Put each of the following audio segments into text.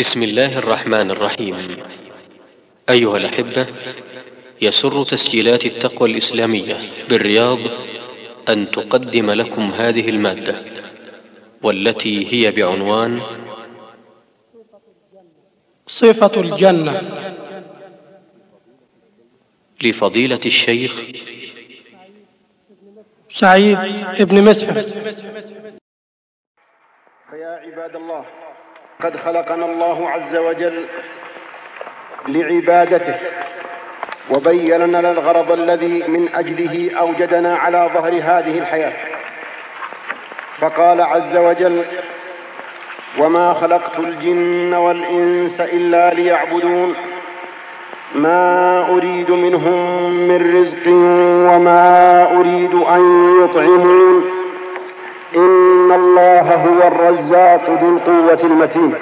بسم الله الرحمن الرحيم. أيها الأحبة يسر تسجيلات التقوى الإسلامية بالرياض أن تقدم لكم هذه المادة والتي هي بعنوان صفة الجنة. لفضيلة الشيخ سعيد بن مسفر فيا عباد الله قد خلقنا الله عز وجل لعبادته وبين لنا الغرض الذي من أجله أوجدنا على ظهر هذه الحياة. فقال عز وجل وما خلقت الجن والإنس إلا ليعبدون ما أريد منهم من رزق وما أريد أن يطعمون. ان الله هو الرزاق ذو القوه المتين.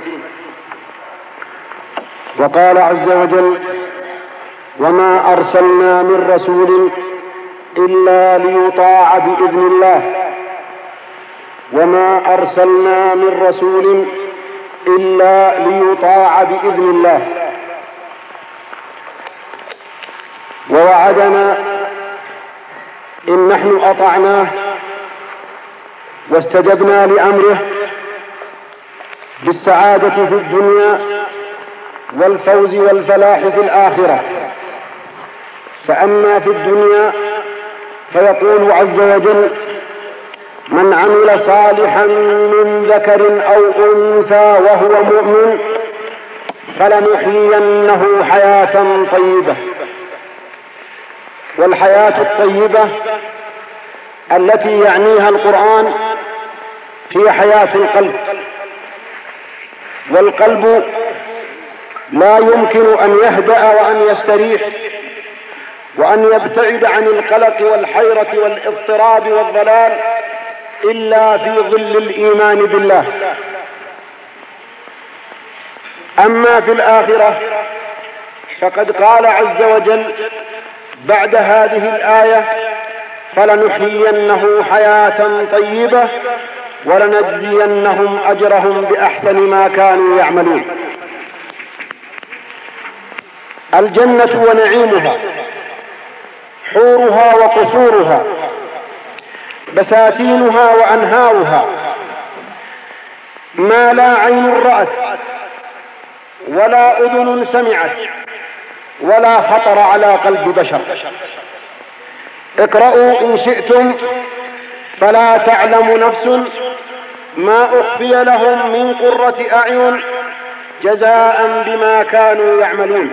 وقال عز وجل وما ارسلنا من رسول الا ليطاع باذن الله. وما ارسلنا من رسول الا ليطاع باذن الله. ووعدنا ان نحن اطعناه واستجبنا لأمره بالسعادة في الدنيا والفوز والفلاح في الآخرة. فأما في الدنيا فيقول عز وجل من عمل صالحا من ذكر أو أنثى وهو مؤمن فلنحيينه حياة طيبة. والحياة الطيبة التي يعنيها القرآن هي حياة القلب. والقلب لا يمكن أن يهدأ وأن يستريح وأن يبتعد عن القلق والحيرة والاضطراب والضلال إلا في ظل الإيمان بالله. أما في الآخرة فقد قال عز وجل بعد هذه الآية فلنحيينه حياة طيبة ولنجزينهم أجرهم بأحسن ما كانوا يعملون. الجنة ونعيمها حورها وقصورها بساتينها وأنهارها ما لا عين رأت ولا أذن سمعت ولا خطر على قلب بشر. اقرأوا إن شئتم فلا تعلم نفس ما أخفي لهم من قرة أعين جزاء بما كانوا يعملون.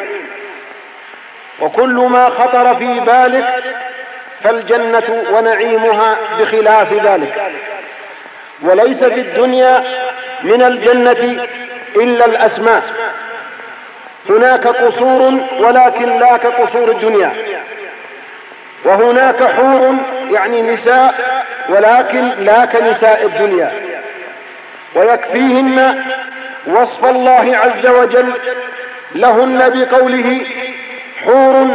وكل ما خطر في بالك فالجنة ونعيمها بخلاف ذلك. وليس في الدنيا من الجنة إلا الأسماء. هناك قصور ولكن لا كقصور الدنيا. وهناك حور يعني نساء ولكن لا كنساء الدنيا. ويكفيهن وصف الله عز وجل لهن بقوله حور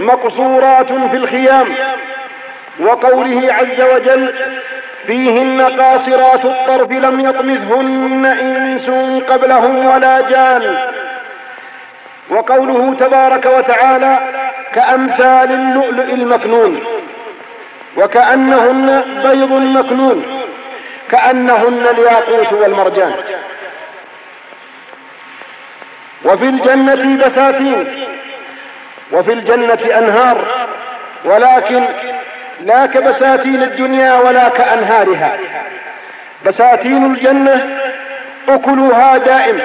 مقصورات في الخيام وقوله عز وجل فيهن قاصرات الطرف لم يطمثهن إنس قبلهم ولا جان. وقوله تبارك وتعالى كأمثال اللؤلؤ المكنون وكأنهن بيض مكنون. كأنهن الياقوت والمرجان. وفي الجنة بساتين وفي الجنة أنهار ولكن لا كبساتين الدنيا ولا كأنهارها. بساتين الجنة أكلها دائم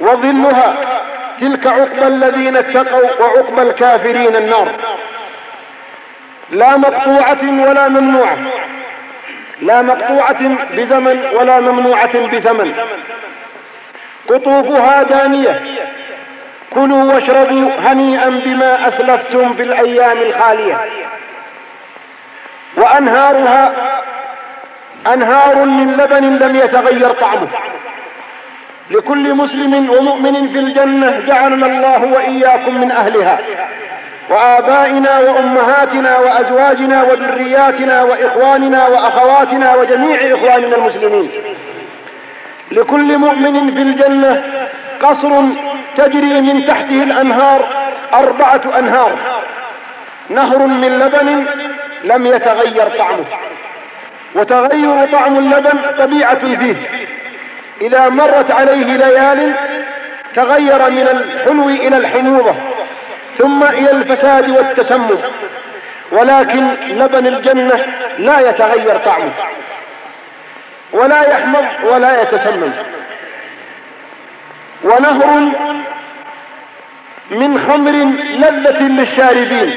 وظلها تلك عقبى الذين اتقوا وعقبى الكافرين النار. لا مقطوعة ولا ممنوعة. لا مقطوعة بزمن ولا ممنوعة بثمن قطوفها دانية. كلوا واشربوا هنيئا بما أسلفتم في الأيام الخالية. وأنهارها أنهار من لبن لم يتغير طعمه. لكل مسلم ومؤمن في الجنة جعلنا الله وإياكم من أهلها. وآبائنا وأمهاتنا وأزواجنا وذرياتنا وإخواننا وأخواتنا وجميع إخواننا المسلمين. لكل مؤمن في الجنة قصر تجري من تحته الأنهار أربعة أنهار. نهر من لبن لم يتغير طعمه. وتغير طعم اللبن طبيعة فيه. إذا مرت عليه ليال تغير من الحلو إلى الحموضة. ثم إلى الفساد والتسمم. ولكن لبن الجنة لا يتغير طعمه ولا يحمض ولا يتسمم. ونهر من خمر لذة للشاربين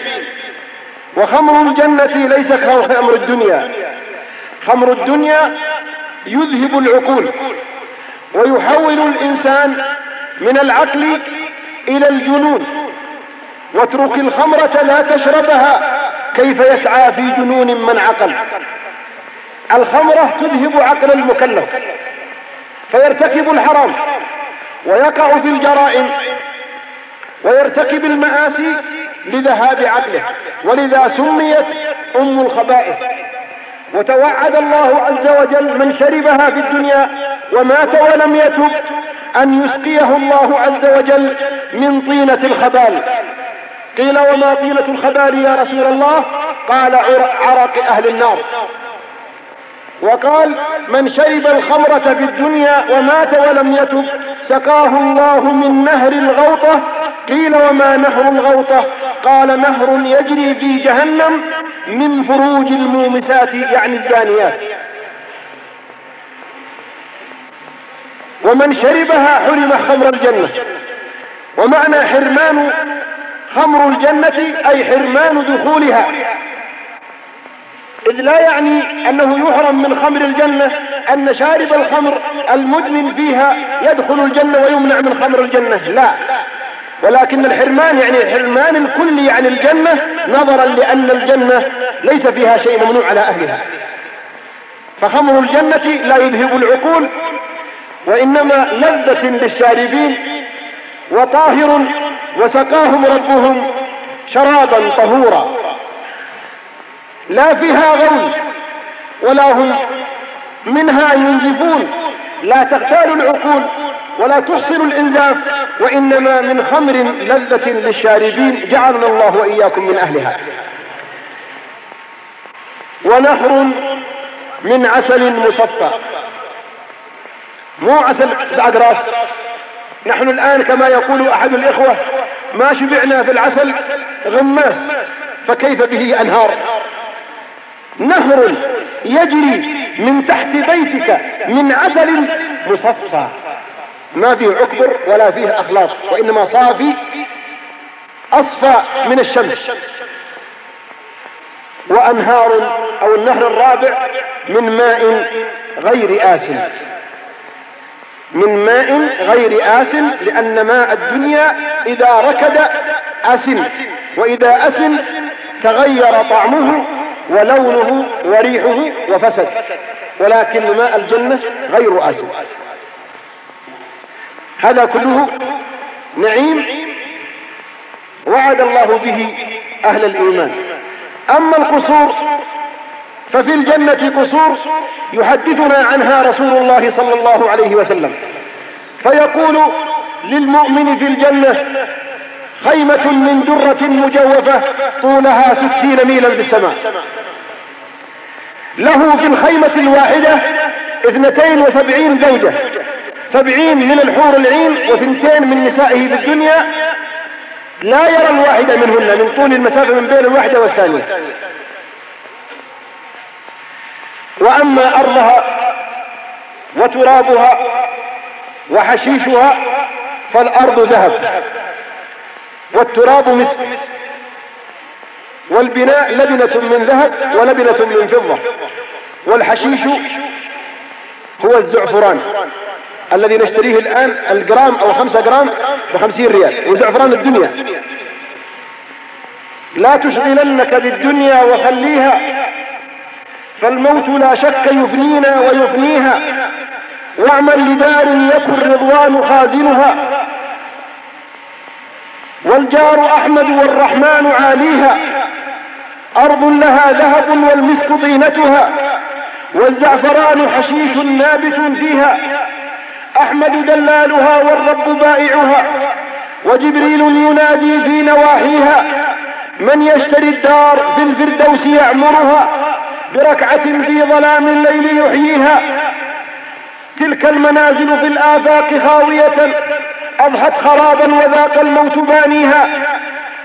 وخمر الجنة ليس كخمر الدنيا. خمر الدنيا يذهب العقول ويحول الإنسان من العقل إلى الجنون. واترك الخمرة لا تشربها كيف يسعى في جنون من عقل. الخمرة تذهب عقل المكلف فيرتكب الحرام ويقع في الجرائم ويرتكب المآسي لذهاب عقله. ولذا سميت أم الخبائث. وتوعد الله عز وجل من شربها في الدنيا ومات ولم يتب أن يسقيه الله عز وجل من طينة الخبال. قيل وما طينة الخبال يا رسول الله؟ قال عرق أهل النار. وقال من شرب الخمرة في الدنيا ومات ولم يتب سقاه الله من نهر الغوطة. قيل وما نهر الغوطة؟ قال نهر يجري في جهنم من فروج المومسات يعني الزانيات. ومن شربها حرم خمر الجنة. ومعنى حرمان خمر الجنة أي حرمان دخولها. إذ لا يعني أنه يحرم من خمر الجنة أن شارب الخمر المدمن فيها يدخل الجنة ويمنع من خمر الجنة. لا. ولكن الحرمان يعني الحرمان الكلي عن الجنة نظرا لأن الجنة ليس فيها شيء ممنوع على أهلها. فخمر الجنة لا يذهب العقول وإنما لذة للشاربين وطاهر وسقاهم ربهم شرابا طهورا. لا فيها غول ولا هم منها ينزفون. لا تغتال العقول ولا تحصل الإنزاف وإنما من خمر لذة للشاربين جعلنا الله وإياكم من أهلها. ونهر من عسل مصفى. مو عسل بأقراص نحن الآن كما يقول أحد الإخوة ما شبعنا في العسل غماس فكيف به أنهار؟ نهر يجري من تحت بيتك من عسل مصفى. ما فيه عكبر ولا فيه أخلاط وإنما صافي أصفى من الشمس. وأنهار أو النهر الرابع من ماء غير آسن. من ماء غير آسن لأن ماء الدنيا إذا ركد أسن وإذا أسن تغير طعمه ولونه وريحه وفسد ولكن ماء الجنة غير آسن. هذا كله نعيم وعد الله به أهل الإيمان. أما القصور ففي الجنة قصور يحدثنا عنها رسول الله صلى الله عليه وسلم. فيقول للمؤمن في الجنة خيمة من درة مجوفة طولها ستين ميلا في السماء. له في الخيمة الواحدة اثنتين وسبعين زوجة سبعين من الحور العين وثنتين من نسائه في الدنيا. لا يرى الواحدة منهن من طول المسافة من بين الواحدة والثانية. وأما أرضها وترابها وحشيشها فالأرض ذهب. والتراب مسك. والبناء لبنة من ذهب ولبنة من فضة. والحشيش هو الزعفران الذي نشتريه الآن الجرام أو خمسة جرام بخمسين ريال. وزعفران الدنيا. لا تشغلنك بالدنيا وخليها فالموت لا شك يفنينا ويفنيها. واعمل لدار يكن رضوان خازنها. والجار أحمد والرحمن عاليها. أرض لها ذهب والمسك طينتها. والزعفران حشيش نابت فيها. أحمد دلالها والرب بائعها. وجبريل ينادي في نواحيها. من يشتري الدار في الفردوس يعمرها. بركعة في ظلام الليل يحييها. تلك المنازل في الآفاق خاوية أضحت خرابا وذاق الموت بانيها.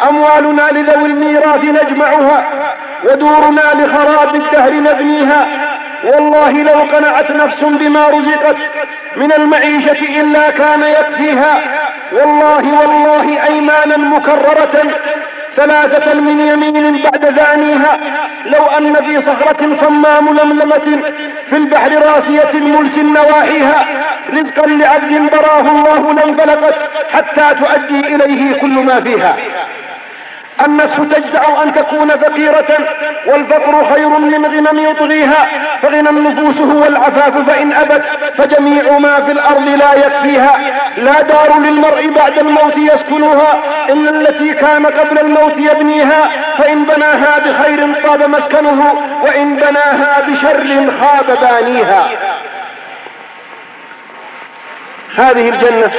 أموالنا لذوي الميراث نجمعها ودورنا لخراب الدهر نبنيها. والله لو قنعت نفس بما رزقت من المعيشة إلا كان يكفيها. والله والله أيمانا مكررة ثلاثة من يمين بعد زانيها. لو أن في صخرة صمام لملمة في البحر راسية ملس نواحيها. رزقا لعبد براه الله لانفلقت حتى تؤدي إليه كل ما فيها. النفس تجزع أن تكون فقيرة والفقر خير من غنى يطغيها فغنى النفوس هو العفاف فإن أبت فجميع ما في الأرض لا يكفيها. لا دار للمرء بعد الموت يسكنها إلا التي كان قبل الموت يبنيها فإن بناها بخير طاب مسكنه وإن بناها بشر خاب بانيها. هذه الجنة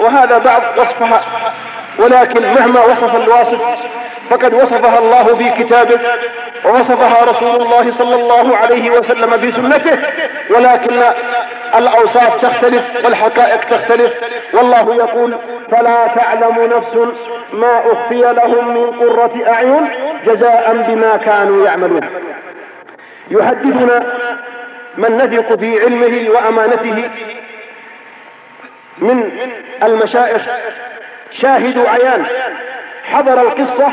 وهذا بعض وصفها ولكن مهما وصف الواصف فقد وصفها الله في كتابه ووصفها رسول الله صلى الله عليه وسلم في سنته ولكن الأوصاف تختلف والحقائق تختلف. والله يقول فلا تعلم نفس ما أخفي لهم من قرة أعين جزاء بما كانوا يعملون. يحدثنا من نثق في علمه وأمانته من المشائخ شاهدوا عيان حضر القصة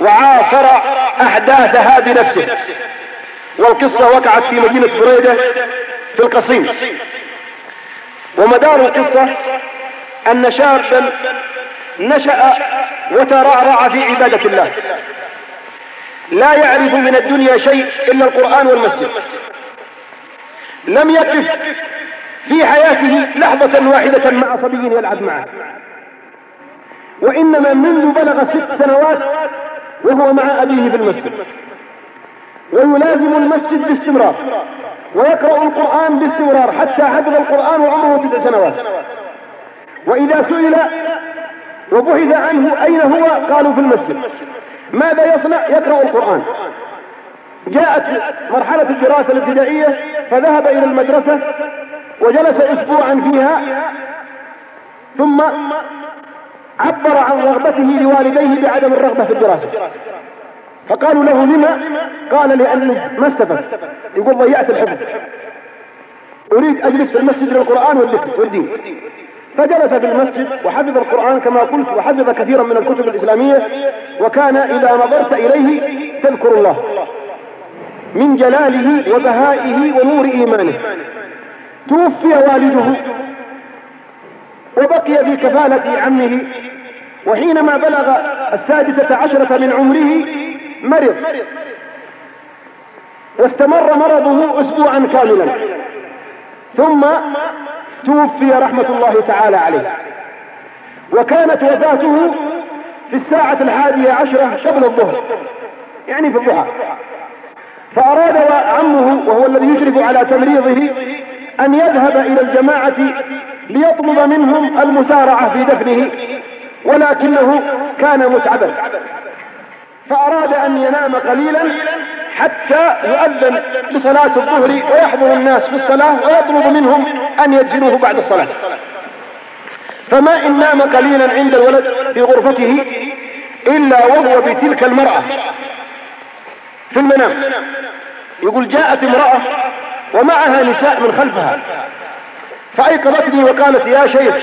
وعاصر أحداثها بنفسه. والقصة وقعت في مدينة بريدة في القصيم. ومدار القصة أن شابا نشأ وترعرع في عبادة الله. لا يعرف من الدنيا شيء إلا القرآن والمسجد. لم يقف في حياته لحظة واحدة مع صبي يلعب معه. وإنما منذ بلغ ست سنوات وهو مع أبيه في المسجد. ويلازم المسجد باستمرار ويقرأ القرآن باستمرار حتى حفظ القرآن وعمره تسع سنوات. وإذا سئل وبحث عنه أين هو قالوا في المسجد. ماذا يصنع؟ يقرأ القرآن. جاءت مرحلة الدراسة الابتدائية فذهب إلى المدرسة وجلس أسبوعا فيها ثم عبر عن رغبته لوالديه بعدم الرغبة في الدراسة. فقالوا له لما؟ قال لأنه ما استفدت يقول ضيعت الحفظ أريد أجلس في المسجد للقرآن والذكر والدين. فجلس في المسجد وحفظ القرآن كما قلت وحفظ كثيرا من الكتب الإسلامية وكان إذا نظرت إليه تذكر الله. من جلاله وبهائه ونور إيمانه. توفي والده وبقي في كفالة عمه وحينما بلغ السادسة عشرة من عمره مرض. واستمر مرضه أسبوعا كاملا. ثم توفي رحمة الله تعالى عليه. وكانت وفاته في الساعة الحادية عشرة قبل الظهر يعني في الضحى. فأراد عمه وهو الذي يشرف على تمريضه أن يذهب إلى الجماعة ليطلب منهم المسارعة في دفنه ولكنه كان متعبا. فأراد أن ينام قليلا حتى يؤذن لصلاة الظهر ويحضر الناس في الصلاة ويطلب منهم أن يدفنوه بعد الصلاة. فما إن نام قليلا عند الولد في غرفته إلا وهو بتلك المرأة. في المنام. يقول جاءت امرأة ومعها نساء من خلفها. فأيقظتني وقالت يا شيخ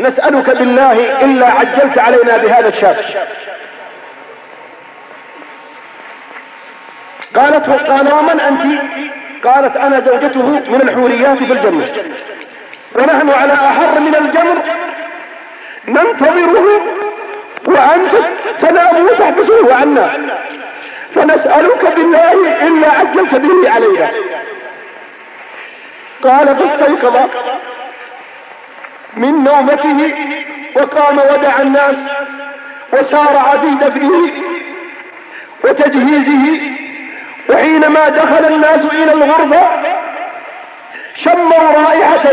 نسألك بالله إلا عجلت علينا بهذا الشاب. قالت قال ومن أنت؟ قالت أنا زوجته من الحوريات في الجنة. ونحن على أحر من الجمر ننتظره وأنت تنام وتحبسه عنا. فنسألك بالله إلا عجلت به علينا. قال فاستيقظ. من نومته وقام ودع الناس وسارع في دفنه وتجهيزه وحينما دخل الناس إلى الغرفة شموا رائحة.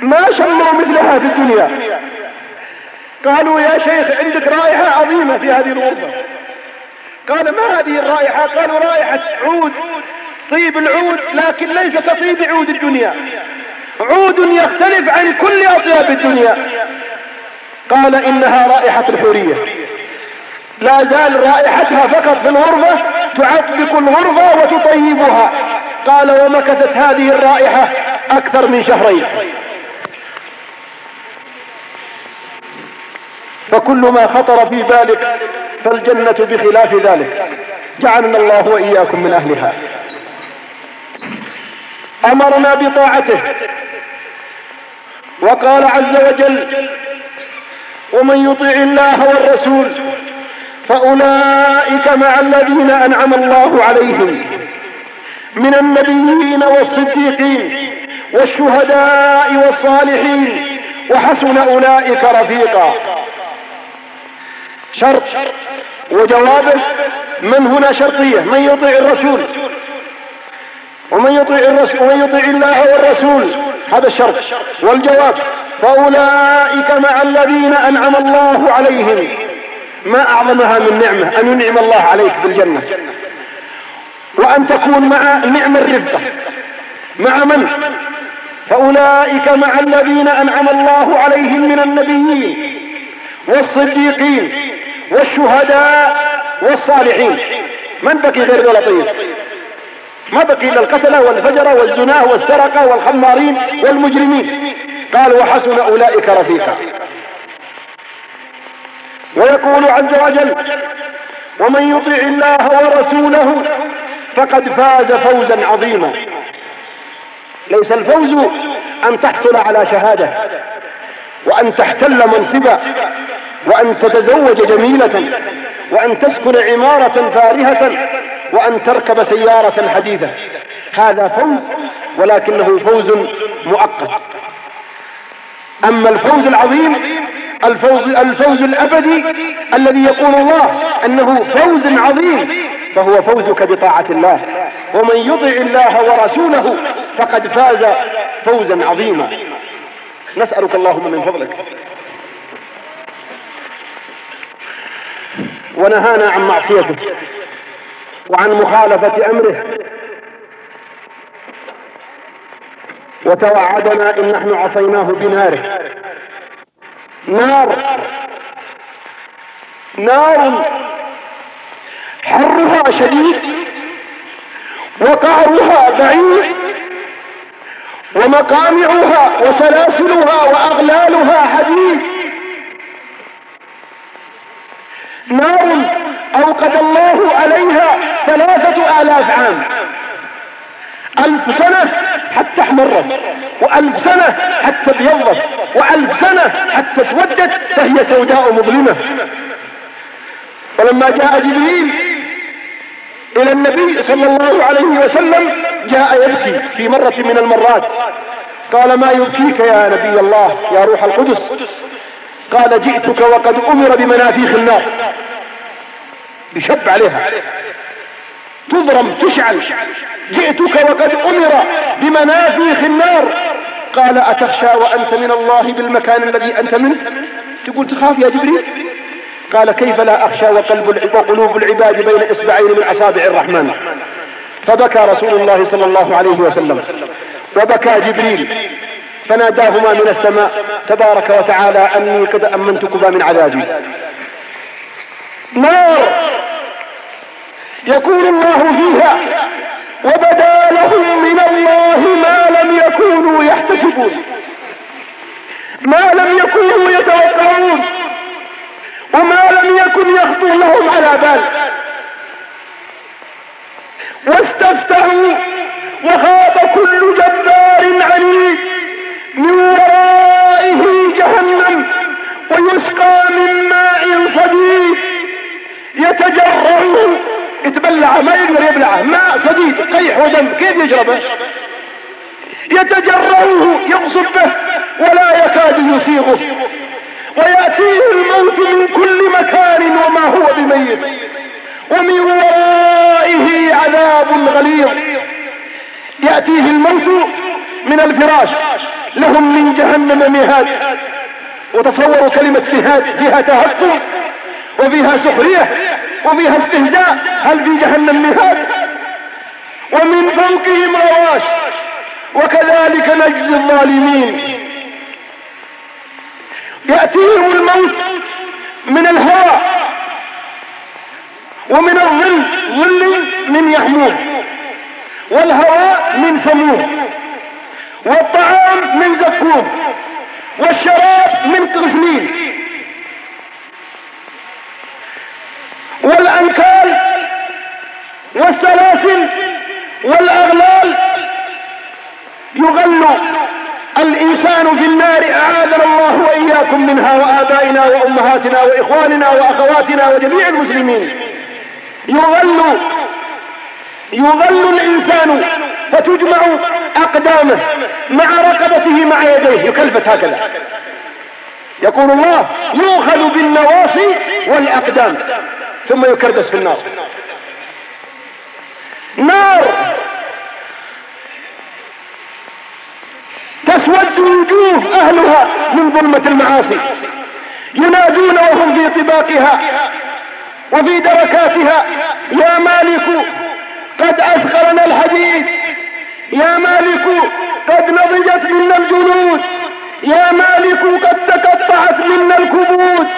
ما شموا مثلها في الدنيا. قالوا يا شيخ عندك رائحة عظيمة في هذه الغرفة. قال ما هذه الرائحة؟ قالوا رائحة عود. طيب العود لكن ليس كطيب عود الدنيا. عود يختلف عن كل أطياب الدنيا. قال إنها رائحة الحورية. لا زال رائحتها فقط في الغرفة تعبق الغرفة وتطيبها. قال ومكثت هذه الرائحة أكثر من شهرين. فكل ما خطر في بالك فالجنة بخلاف ذلك. جعلنا الله وإياكم من أهلها. أمرنا بطاعته. وقال عز وجل ومن يطع الله والرسول فأولئك مع الذين أنعم الله عليهم من النبيين والصديقين والشهداء والصالحين وحسن أولئك رفيقا. شرط. وجوابه من هنا شرطية من يطيع الرسول ومن يطيع الرسول ومن يطيع الله والرسول هذا الشرط والجواب فأولئك مع الذين أنعم الله عليهم. ما أعظمها من نعمة؟ أن ينعم الله عليك بالجنة. وأن تكون مع نعم الرفقة. مع من؟ فأولئك مع الذين أنعم الله عليهم من النبيين والصديقين والشهداء والصالحين. من بقي غير ذو لطيف ما بقي إلا القتلة والفجرة والزناه والسرقة والخمارين والمجرمين. قال وحسن أولئك رفيقا. ويقول عز وجل ومن يطع الله ورسوله فقد فاز فوزا عظيما. ليس الفوز أن تحصل على شهادة وأن تحتل منصبا وأن تتزوج جميلة وأن تسكن عمارة فارهة وأن تركب سيارة حديثة هذا فوز ولكنه فوز مؤقت. أما الفوز العظيم الفوز, الفوز الأبدي الذي يقول الله أنه فوز عظيم فهو فوزك بطاعة الله. ومن يطع الله ورسوله فقد فاز فوزا عظيما. نسألك اللهم من فضلك. ونهانا عن معصيته. وعن مخالفة أمره. وتوعدنا إن نحن عصيناه بناره. نار. نار حرها شديد وقعرها بعيد ومقامعها وسلاسلها وأغلالها حديد. نار أوقد الله عليها ثلاثة آلاف عام. ألف سنة حتى احمرت وألف سنة حتى ابيضت وألف سنة حتى اسودت فهي سوداء مظلمة. ولما جاء جبريل إلى النبي صلى الله عليه وسلم جاء يبكي في مرة من المرات. قال ما يبكيك يا نبي الله يا روح القدس؟ قال جئتك وقد أمر بمنافيخ النار. بشب عليها. تضرم تشعل. جئتك وقد أمر بمنافيخ النار. قال أتخشى وأنت من الله بالمكان الذي أنت منه؟ تقول تخاف يا جبريل؟ قال كيف لا أخشى وقلب وقلوب العباد بين إصبعين من أصابع الرحمن؟ فبكى رسول الله صلى الله عليه وسلم. وبكى جبريل. فناداهما من السماء تبارك وتعالى أني قد أمنتكما من عذابي. نار! يكون الله فيها. وبدا لهم من الله ما لم يكونوا يحتسبون. ما لم يكونوا يتوقعون. وما لم يكن يخطر لهم على بال. واستفتحوا وخاب كل جبار عنيد من ورائه جهنم ويسقى من ماء صديد. يتجرعه يتبلع ما يقدر يبلعه ماء صديد قيح ودم كيف يشربه؟ يتجرعه يغصب به ولا يكاد يسيغه. ويأتيه الموت من كل مكان وما هو بميت. ومن ورائه عذاب غليظ. يأتيه الموت من الفراش. لهم من جهنم مهاد. وتصوروا كلمة مهاد فيها تهكم. وفيها سخرية وفيها استهزاء هل في جهنم مهاد؟ ومن فوقهم رواش وكذلك نجزي الظالمين. يأتيهم الموت من الهواء ومن الظل ظل من يحموم والهواء من سموم والطعام من زكوم والشراب من قزمين والأنكال والسلاسل والأغلال يغل الإنسان في النار. أعاذنا الله وإياكم منها وآبائنا وأمهاتنا وإخواننا وأخواتنا وجميع المسلمين. يغل يغل الإنسان فتجمع أقدامه مع رقبته مع يديه. يكلفت هكذا. يقول الله يؤخذ بالنواصي والأقدام. ثم يكردس في النار. نار تسود وجوه أهلها من ظلمة المعاصي. ينادون وهم في طباقها وفي دركاتها. يا مالك قد أثقلنا الحديد. يا مالك قد نضجت منا الجنود. يا مالك قد تقطعت منا الكبود.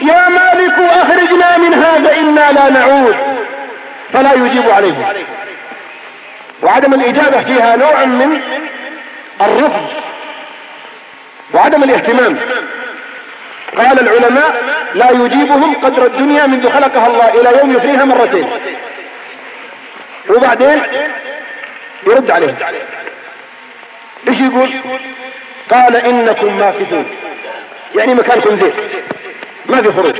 يا مالك أخرجنا منها فإنا لا نعود. فلا يجيب عليهم. وعدم الإجابة فيها نوع من الرفض وعدم الاهتمام. قال العلماء لا يجيبهم قدر الدنيا منذ خلقها الله إلى يوم يفنيها مرتين. وبعدين يرد عليهم. إيش يقول؟ قال إنكم ماكثون. يعني مكانكم زين. ما في خروج.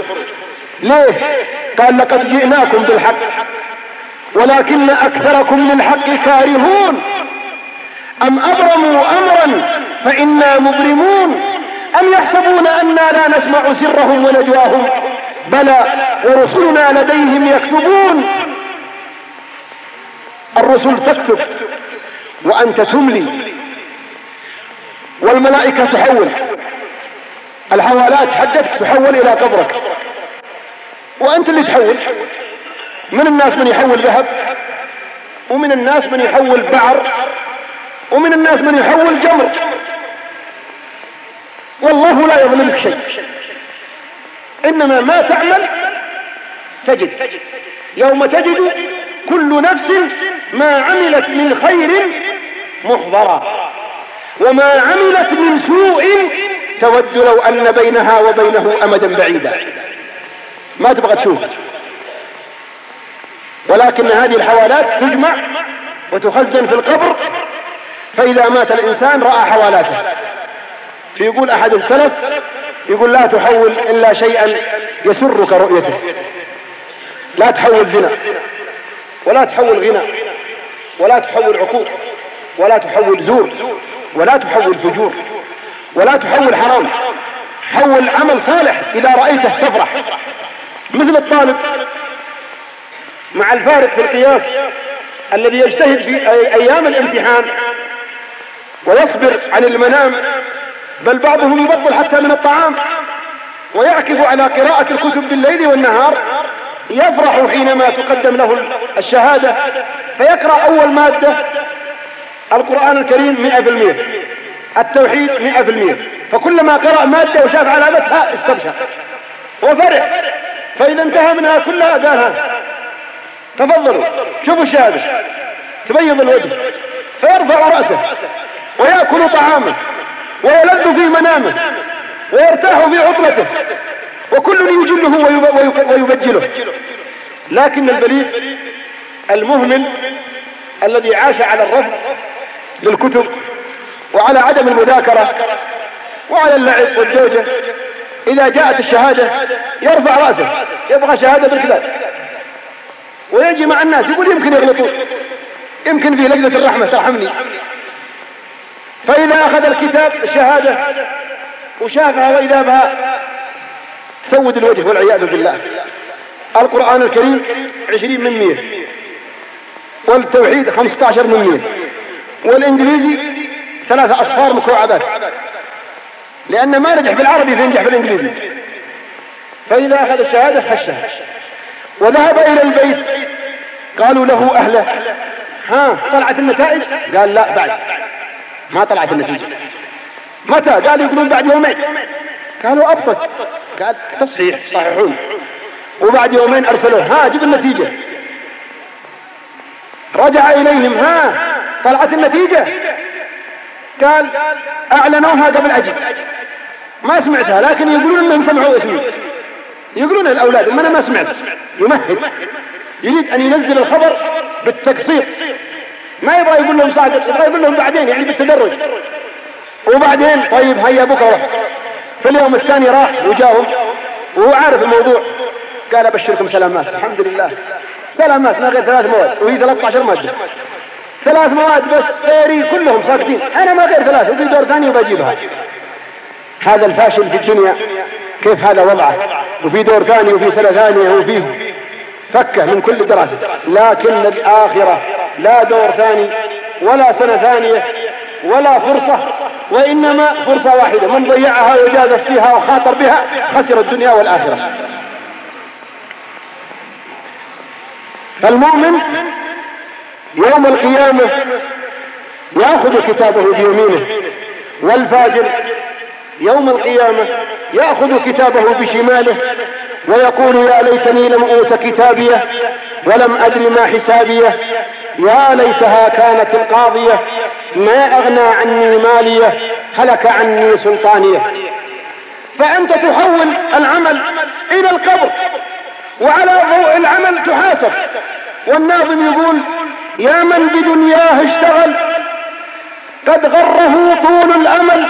ليه؟ قال لقد جئناكم بالحق ولكن أكثركم للحق كارهون. أم أبرموا امرا فإنا مبرمون؟ أم يحسبون أنا لا نسمع سرهم ونجواهم؟ بلى ورسلنا لديهم يكتبون. الرسل تكتب وأنت تملي والملائكة تحول. الحوالات حدثك تحول إلى قبرك. وأنت اللي تحول. من الناس من يحول ذهب؟ ومن الناس من يحول بعر؟ ومن الناس من يحول جمر؟ والله لا يظلمك شيء. إنما ما تعمل تجد. يوم تجد كل نفس ما عملت من خير محضرا وما عملت من سوء تود لو أن بينها وبينه أمدا بعيدا. ما تبغى تشوف. ولكن هذه الحوالات تجمع وتخزن في القبر. فإذا مات الإنسان رأى حوالاته. فيقول أحد السلف يقول لا تحول إلا شيئا يسرك رؤيته. لا تحول زنا ولا تحول غنى ولا تحول عقوق ولا تحول زور ولا تحول فجور. ولا تحول حرام. حول عمل صالح إذا رأيته تفرح. مثل الطالب مع الفارق في القياس الذي يجتهد في أيام الامتحان ويصبر عن المنام بل بعضهم يبطل حتى من الطعام ويعكف على قراءة الكتب بالليل والنهار يفرح حينما تقدم له الشهادة فيقرأ أول مادة القرآن الكريم مئة في المئة التوحيد مئة في المئة. فكلما قرأ مادة وشاف علامتها استبشر وفرح. فإذا انتهى منها كلها قالها تفضلوا شوفوا الشهادة تبيض الوجه. فيرفع رأسه. ويأكل طعامه. ويلذ في منامه. ويرتاح في عطلته. وكل يجله ويبجله. لكن البليد المهمل الذي عاش على الرفض للكتب وعلى عدم المذاكرة وعلى اللعب والدوجة إذا جاءت الشهادة يرفع رأسه يبغى شهادة بالكذاب ويجي مع الناس يقول يمكن يغلطون. يمكن في لجنة الرحمة ترحمني. فإذا أخذ الكتاب الشهادة وشافها وإذا بها تسود الوجه والعياذ بالله. القرآن الكريم عشرين من مية والتوحيد خمسة عشر من مية والإنجليزي ثلاثة أصفار مكعبات. لأنه ما نجح في العربي فينجح في الإنجليزي. فإذا أخذ الشهادة خشها وذهب إلى البيت. قالوا له أهله ها طلعت النتائج؟ قال لا بعد. ما طلعت النتيجة. متى؟ قال يقولون بعد يومين. قالوا أبطت. قال تصحيح صحيحون وبعد يومين أرسلوه. ها جيب النتيجة. رجع إليهم. ها طلعت النتيجة؟ قال أعلنوها قبل أجل. ما سمعتها لكن يقولون أنهم سمعوا اسمي. يقولون الأولاد ما أنا ما سمعت. يمهد. يريد أن ينزل الخبر بالتقسيط ما يبغى يقول لهم ساقط يبغى يقول لهم بعدين يعني بالتدرج. وبعدين طيب هيا بكرة في اليوم الثاني راح وجاهم. وهو عارف الموضوع. قال أبشركم سلامات. الحمد لله. سلامات ما غير ثلاث مواد. وهي 13 مادة. ثلاث مواد بس غيري كلهم ساقطين أنا ما غير ثلاث وفي دور ثاني وبجيبها. هذا الفاشل في الدنيا كيف هذا وضعه؟ وفي دور ثاني وفي سنة ثانية وفيه فكة من كل دراسة. لكن الآخرة لا دور ثاني ولا سنة ثانية ولا فرصة وإنما فرصة واحدة. من ضيعها وجازف فيها وخاطر بها خسر الدنيا والآخرة. فالمؤمن يوم القيامة يأخذ كتابه بيمينه والفاجر يوم القيامة يأخذ كتابه بشماله ويقول يا ليتني لم أوت كتابيه ولم أدر ما حسابيه يا ليتها كانت القاضية ما أغنى عني ماليه هلك عني سلطانيه فأنت تحول العمل إلى القبر وعلى ضوء العمل تحاسب والناظم يقول يا من بدنياه اشتغل قد غره طول الأمل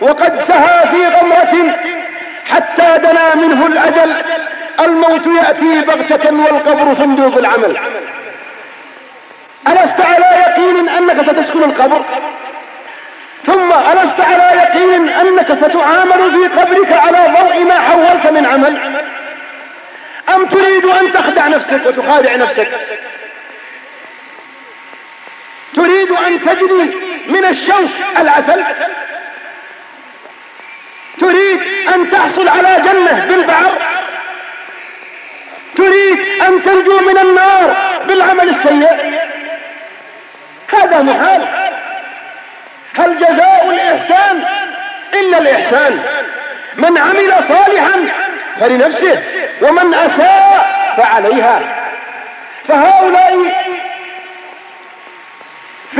وقد سهى في غمرة حتى دنا منه الأجل الموت يأتي بغتة والقبر صندوق العمل. ألست على يقين أنك ستسكن القبر؟ ثم ألست على يقين أنك ستعامل في قبرك على ضوء ما حولت من عمل؟ أم تريد أن تخدع نفسك وتخادع نفسك؟ تريد أن تجري من الشوك العسل تريد أن تحصل على جنة بالبعر تريد أن تنجو من النار بالعمل السيء؟ هذا محال. هل جزاء الإحسان إلا الإحسان؟ من عمل صالحا فلنفسه ومن أساء فعليها. فهؤلاء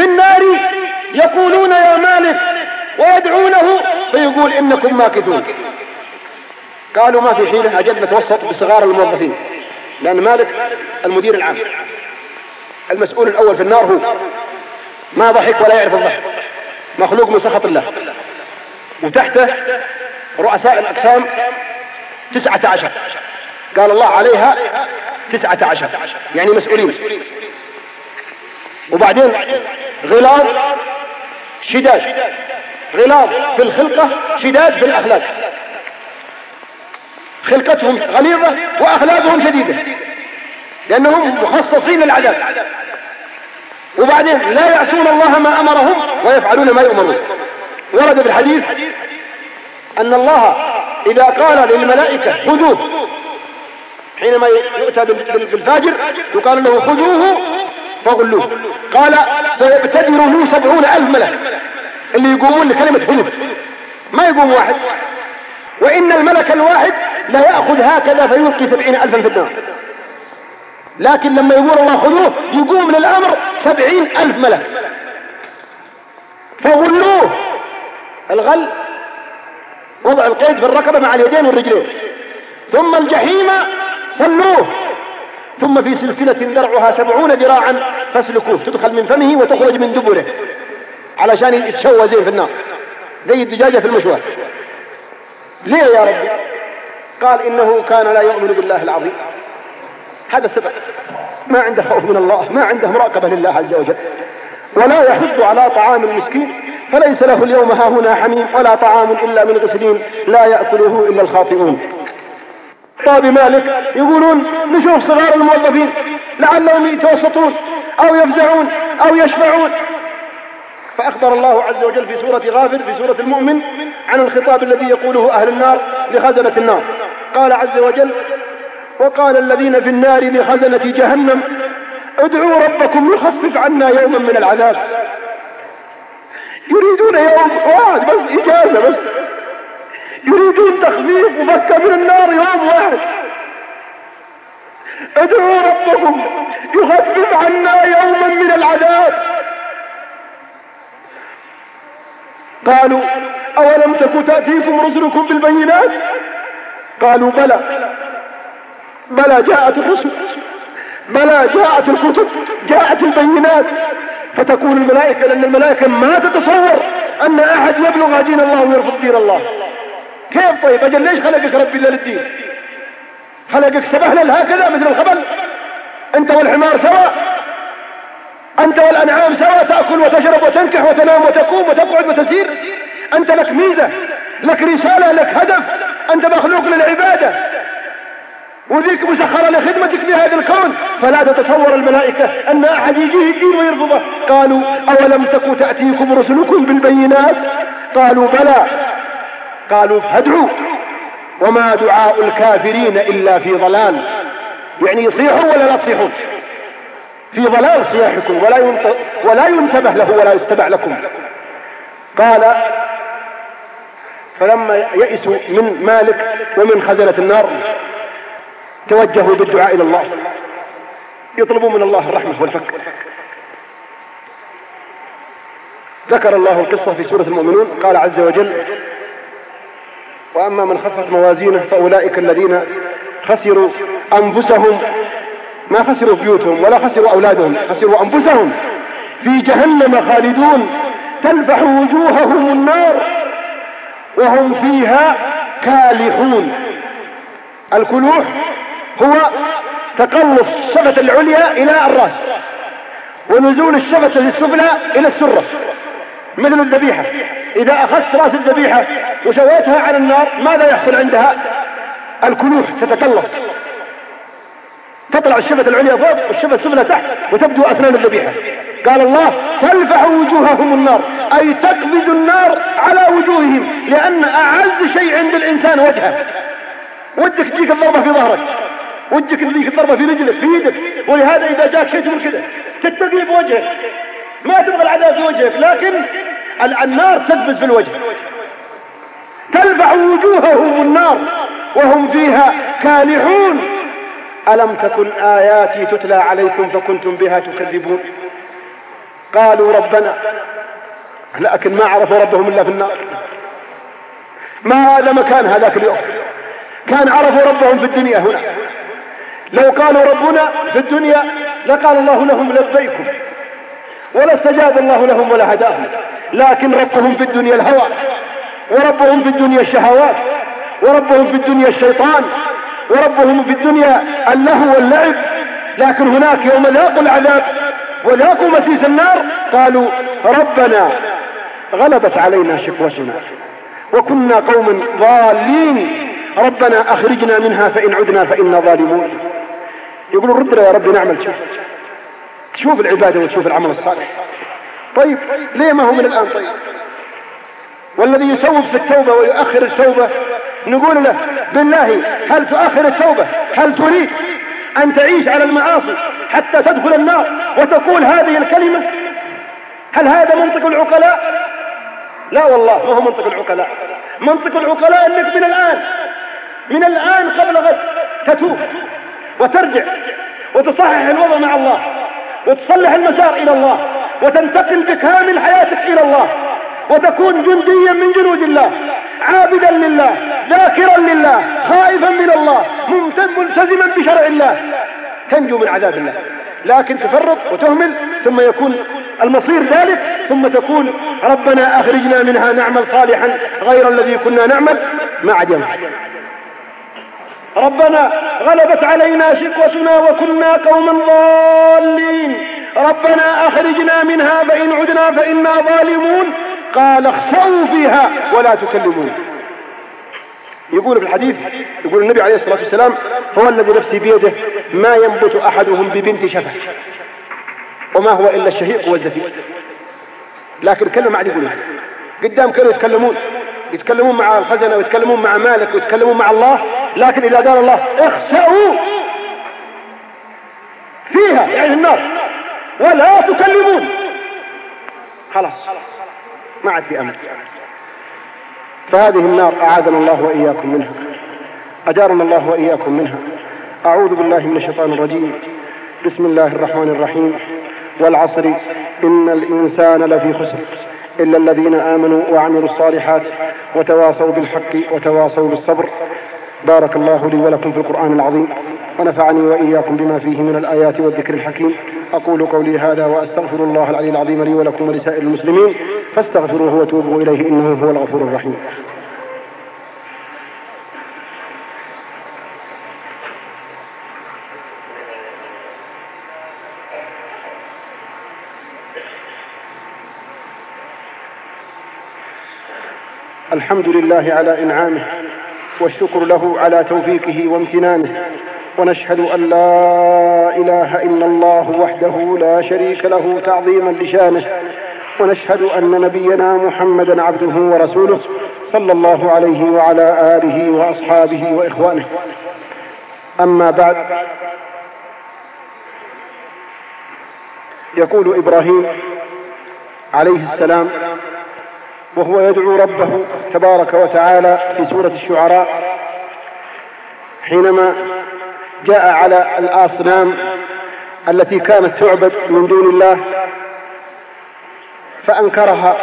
في النار يقولون يا مالك ويدعونه فيقول إنكم ماكثون. قالوا ما في حيلة أجل نتوسط بصغار الموظفين لأن مالك المدير العام. المسؤول الأول في النار هو. ما ضحك ولا يعرف الضحك. مخلوق من سخط الله. وتحته رؤساء الأقسام تسعة عشر. قال الله عليها تسعة عشر. يعني مسؤولين. وبعدين غلاظ شداد. غلاظ في الخلقة شداد في الأخلاق. خلقتهم غليظة وأخلاقهم شديدة لأنهم مخصصين للعذاب. وبعدين لا يعصون الله ما أمرهم ويفعلون ما يؤمرون. ورد في الحديث أن الله إذا قال للملائكة خذوه حينما يؤتى بالفاجر يقال له خذوه فغلوه قال فيبتدره سبعون ألف ملك. اللي يقومون لكلمة خذوه ما يقوم واحد. وإن الملك الواحد لا يأخذ هكذا فيلقي سبعين ألفا في النار لكن لما يقول الله خذوه يقوم للأمر سبعين ألف ملك. فغلوه. الغل وضع القيد في الركبة مع اليدين والرجلين. ثم الجحيم صلوه ثم في سلسلة ذرعها سبعون ذراعا فاسلكوه تدخل من فمه وتخرج من دبره. علشان يتشوى زين في النار. زي الدجاجة في المشوار. ليه يا ربي؟ قال إنه كان لا يؤمن بالله العظيم. هذا السبب ما عنده خوف من الله ما عنده مراقبة لله عز وجل. ولا يحض على طعام المسكين. فليس له اليوم ها هنا حميم ولا طعام إلا من غسلين لا يأكله إلا الخاطئون. طاب مالك يقولون نشوف صغار الموظفين لعلهم يتوسطون أو يفزعون أو يشفعون. فأخبر الله عز وجل في سورة غافر في سورة المؤمن عن الخطاب الذي يقوله أهل النار لخزنة النار. قال عز وجل وقال الذين في النار لخزنة جهنم ادعوا ربكم يخفف عنا يوما من العذاب. يريدون يوم واحد بس إجازة بس. يريدون تخفيف وفكة من النار يوم واحد. ادعوا ربكم يخفف عنا يوما من العذاب. قالوا أولم تك تأتيكم رسلكم بالبينات؟ قالوا بلى. بلى جاءت الرسل. بلى جاءت الكتب جاءت البينات. فتقول الملائكة لأن الملائكة ما تتصور أن أحد يبلغ دين الله ويرفض دين الله. كيف طيب؟ أجل ليش خلقك ربي إلا للدين؟ خلقك سبهلل هكذا مثل الخبل. أنت والحمار سواء أنت والأنعام سواء تأكل وتشرب وتنكح وتنام وتقوم وتقعد وتسير. أنت لك ميزة لك رسالة لك هدف. أنت مخلوق للعبادة. وذيك مسخرة لخدمتك في هذا الكون. فلا تتصور الملائكة أن أحد يجيه الدين ويرفضه. قالوا أولم تك تأتيكم رسلكم بالبينات؟ قالوا بلى. قالوا فادعوا. وما دعاء الكافرين إلا في ضلال. يعني يصيحوا ولا لا تصيحون؟ في ضلال صياحكم ولا ولا ينتبه له ولا يستمع لكم. قال فلما يئسوا من مالك ومن خزنة النار توجهوا بالدعاء إلى الله. يطلبوا من الله الرحمة والفك. ذكر الله القصة في سورة المؤمنون قال عز وجل وأما من خفت موازينه فأولئك الذين خسروا أنفسهم ما خسروا بيوتهم ولا خسروا أولادهم خسروا أنفسهم. في جهنم خالدون تلفح وجوههم النار وهم فيها كالحون. الكلوح هو تقلص الشفة العليا إلى الرأس ونزول الشفة السفلى إلى السرة مثل الذبيحة. إذا أخذت رأس الذبيحة وشويتها على النار ماذا يحصل عندها؟ الكلوح تتقلص. تطلع الشفة العليا فوق والشفة السفلى تحت وتبدو أسنان الذبيحة. قال الله تلفح وجوههم النار أي تقفز النار على وجوههم لأن أعز شيء عند الإنسان وجهه. ودك تجيك الضربة في ظهرك ودك تجيك الضربة في رجلك في يدك. ولهذا إذا جاك شيء تقول كذا تتقي بوجهك. ما تبغى العذاب في وجهك لكن النار تقفز في الوجه تلفح وجوههم النار وهم فيها كالحون. ألم تكن آياتي تتلى عليكم فكنتم بها تكذبون؟ قالوا ربنا لكن ما عرفوا ربهم إلا في النار. ما هذا مكان هذاك اليوم؟ كان عرفوا ربهم في الدنيا هنا. لو قالوا ربنا في الدنيا لقال الله لهم لبيكم ولا استجاب الله لهم ولا هداهم. لكن ربهم في الدنيا الهوى وربهم في الدنيا الشهوات وربهم في الدنيا الشيطان وربهم في الدنيا اللهو واللعب. لكن هناك يوم ذاقوا العذاب وذاقوا مسيس النار قالوا ربنا غلبت علينا شقوتنا وكنا قوما ضالين. ربنا أخرجنا منها فإن عدنا فإنا ظالمون. يقولوا ردنا يا رب نعمل. شوف تشوف العبادة وتشوف العمل الصالح. طيب ليه ما هو من الآن طيب. والذي يسوف في التوبة ويؤخر التوبة نقول له بالله هل تؤخر التوبة؟ هل تريد أن تعيش على المعاصي حتى تدخل النار وتقول هذه الكلمة؟ هل هذا منطق العقلاء؟ لا والله ما هو منطق العقلاء. منطق العقلاء أنك من الآن من الآن قبل غد تتوب وترجع وتصحح الوضع مع الله وتصلح المسار إلى الله. وتنتقل بكامل حياتك إلى الله وتكون جنديا من جنود الله عابدا لله ذاكرا لله خائفا من الله ملتزما بشرع الله. تنجو من عذاب الله. لكن تفرط وتهمل ثم يكون المصير ذلك ثم تقول ربنا أخرجنا منها نعمل صالحا غير الذي كنا نعمل ما عاد ينفع ربنا غلبت علينا شقوتنا وكنا قوما ضالين. ربنا أخرجنا منها فإن عدنا فإنا ظالمون. قال اخسروا فيها ولا تكلمون. يقول في الحديث يقول النبي عليه الصلاة والسلام هو الذي نفسي بيده ما ينبت أحدهم ببنت شفة وما هو إلا الشهيق والزفير. لكن الكلمة ما عاد يقولها. قدام كانوا يتكلمون. يتكلمون مع الخزنة ويتكلمون مع مالك ويتكلمون مع الله. لكن إذا قال الله اخسأوا فيها يعني النار ولا تكلمون. خلاص ما عاد في أمل. فهذه النار أعاذنا الله وإياكم منها أجارنا الله وإياكم منها. أعوذ بالله من الشيطان الرجيم. بسم الله الرحمن الرحيم. والعصر إن الإنسان لفي خسر إلا الذين آمنوا وعملوا الصالحات وتواصوا بالحق وتواصوا بالصبر. بارك الله لي ولكم في القرآن العظيم ونفعني وإياكم بما فيه من الآيات والذكر الحكيم. أقول قولي هذا وأستغفر الله العلي العظيم لي ولكم ولسائر المسلمين. فاستغفروه وتوبوا إليه إنه هو الغفور الرحيم. الحمد لله على إنعامه. والشكر له على توفيقه وامتنانه. ونشهد أن لا إله إلا الله وحده لا شريك له تعظيما لشانه. ونشهد أن نبينا محمدا عبده ورسوله صلى الله عليه وعلى آله وأصحابه وإخوانه. أما بعد يقول إبراهيم عليه السلام وهو يدعو ربه تبارك وتعالى في سورة الشعراء حينما جاء على الأصنام التي كانت تعبد من دون الله فأنكرها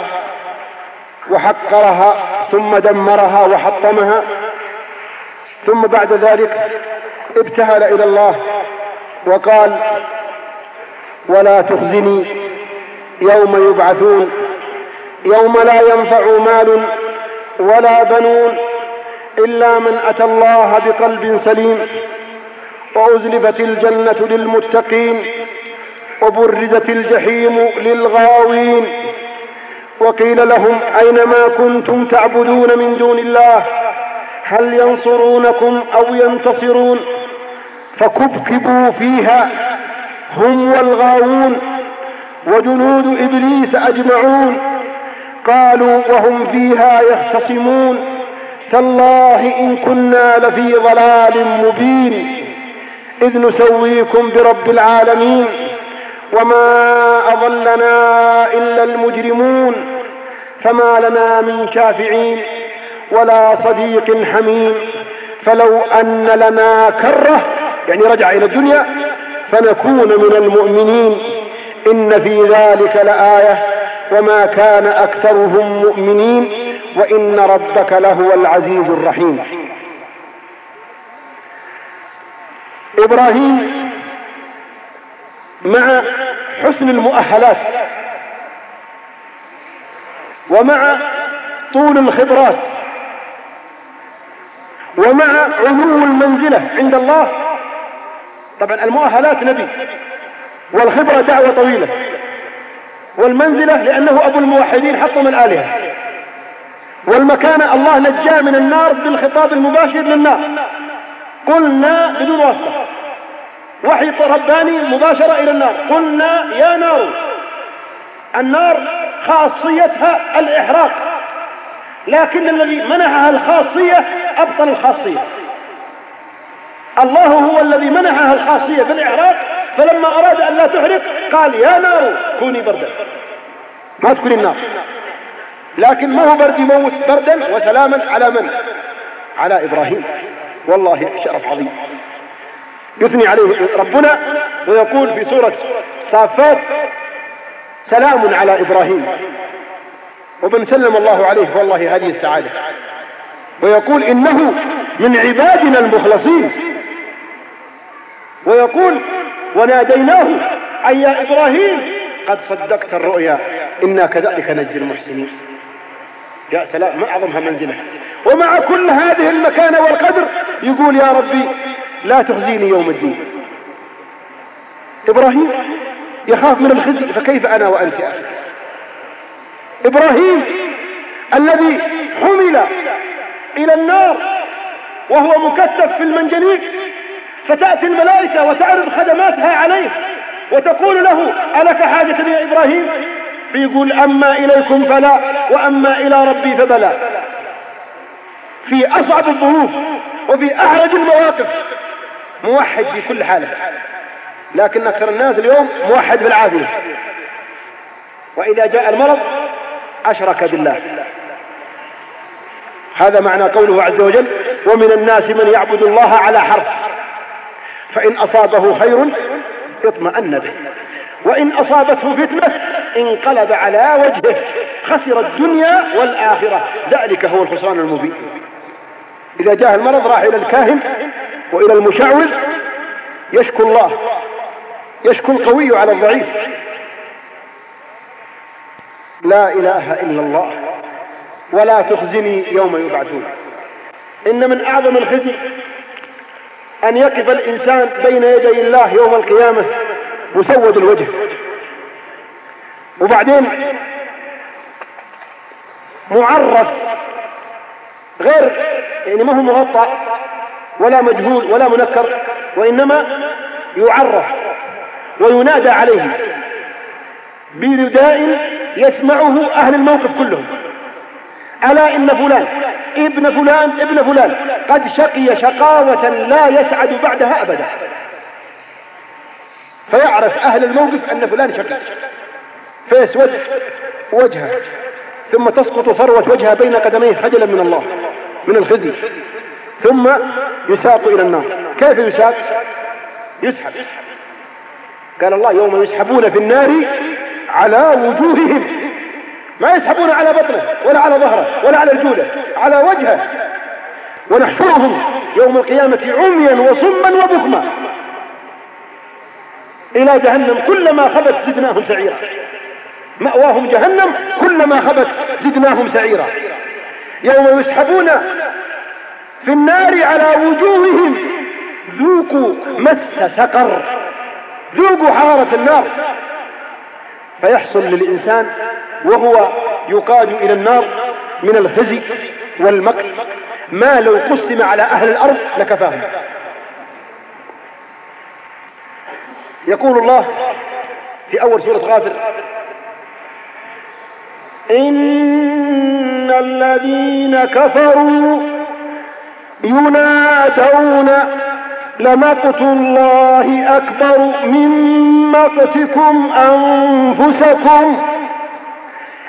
وحقرها ثم دمرها وحطمها ثم بعد ذلك ابتهل إلى الله وقال ولا تخزني يوم يبعثون يوم لا ينفع مال ولا بنون إلا من أتى الله بقلب سليم وأزلفت الجنة للمتقين وبرزت الجحيم للغاوين وقيل لهم أين ما كنتم تعبدون من دون الله هل ينصرونكم أو ينتصرون فكبكبوا فيها هم والغاوون وجنود إبليس أجمعون قالوا وهم فيها يختصمون. تالله إن كنا لفي ضلال مبين. إذ نسويكم برب العالمين. وما أضلنا إلا المجرمون. فما لنا من شافعين ولا صديق حميم. فلو أن لنا كرة يعني رجع إلى الدنيا فنكون من المؤمنين. إن في ذلك لآية. وما كان أكثرهم مؤمنين وإن ربك لهو العزيز الرحيم. إبراهيم مع حسن المؤهلات ومع طول الخبرات ومع علو المنزلة عند الله. طبعا المؤهلات نبي والخبرة دعوة طويلة. والمنزلة لأنه أبو الموحدين حطم الآلهة والمكانة الله نجاه من النار بالخطاب المباشر للنار. قلنا بدون واسطة. وحي رباني مباشرة إلى النار. قلنا يا نار. النار خاصيتها الإحراق. لكن الذي منحها الخاصية أبطل الخاصية. الله هو الذي منحها الخاصية بالإحراق. فلما أراد أن لا تحرق قال يا نار كوني بردا. ما تكوني النار. لكن ما هو برد يموت؟ بردا وسلاما على من؟ على إبراهيم. والله شرف عظيم. يثني عليه ربنا ويقول في سورة صافات سلام على إبراهيم. ومن سلم الله عليه والله هذه السعادة. ويقول إنه من عبادنا المخلصين. ويقول وناديناه أي يا إبراهيم قد صدقت الرؤيا. إنا كذلك نجزي المحسنين. يا سلام ما أعظمها منزلة. ومع كل هذه المكانة والقدر يقول يا ربي لا تخزيني يوم الدين. إبراهيم يخاف من الخزي فكيف أنا وأنت يا أخي؟ إبراهيم الذي حمل إلى النار وهو مكتف في المنجنيق فتأتي الملائكة وتعرض خدماتها عليه وتقول له ألك حاجة يا إبراهيم؟ فيقول أما إليكم فلا وأما إلى ربي فبلا في أصعب الظروف وفي أحرج المواقف. موحد في كل حالة لكن أكثر الناس اليوم موحد في العافية. وإذا جاء المرض أشرك بالله. هذا معنى قوله عز وجل ومن الناس من يعبد الله على حرف. فإن أصابه خير اطمأن به. وإن أصابته فتنة انقلب على وجهه خسر الدنيا والآخرة. ذلك هو الخسران المبين. إذا جاء المرض راح إلى الكاهن وإلى المشعوذ يشكو الله. يشكو القوي على الضعيف. لا إله إلا الله. ولا تخزني يوم يبعثون. إن من أعظم الخزي أن يقف الإنسان بين يدي الله يوم القيامة مسود الوجه. وبعدين معرف غير يعني ما هو مغطى ولا مجهول ولا منكر وإنما يعرف وينادى عليه برداء يسمعه أهل الموقف كلهم. ألا إن فلان ابن فلان ابن فلان. قد شقي شقاوة لا يسعد بعدها أبدا. فيعرف أهل الموقف أن فلان شقي. فيسود وجهه ثم تسقط فروة وجهه بين قدميه خجلا من الله من الخزي. ثم يساق إلى النار. كيف يساق؟ يسحب. قال الله يوم يسحبون في النار على وجوههم. ما يسحبون على بطنه ولا على ظهره ولا على رجوله. على وجهه. ونحشرهم يوم القيامة عميا وصما وبكما. إلى جهنم كلما خبت زدناهم سعيرا. مأواهم جهنم كلما خبت زدناهم سعيرا. يوم يسحبون في النار على وجوههم ذوقوا مس سقر. ذوقوا حرارة النار. فيحصل للإنسان وهو يقاد إلى النار من الخزي والمكر. ما لو قسم على أهل الأرض لكفاهم. يقول الله في أول سورة غافر إن الذين كفروا ينادون لمقت الله أكبر من مقتكم أنفسكم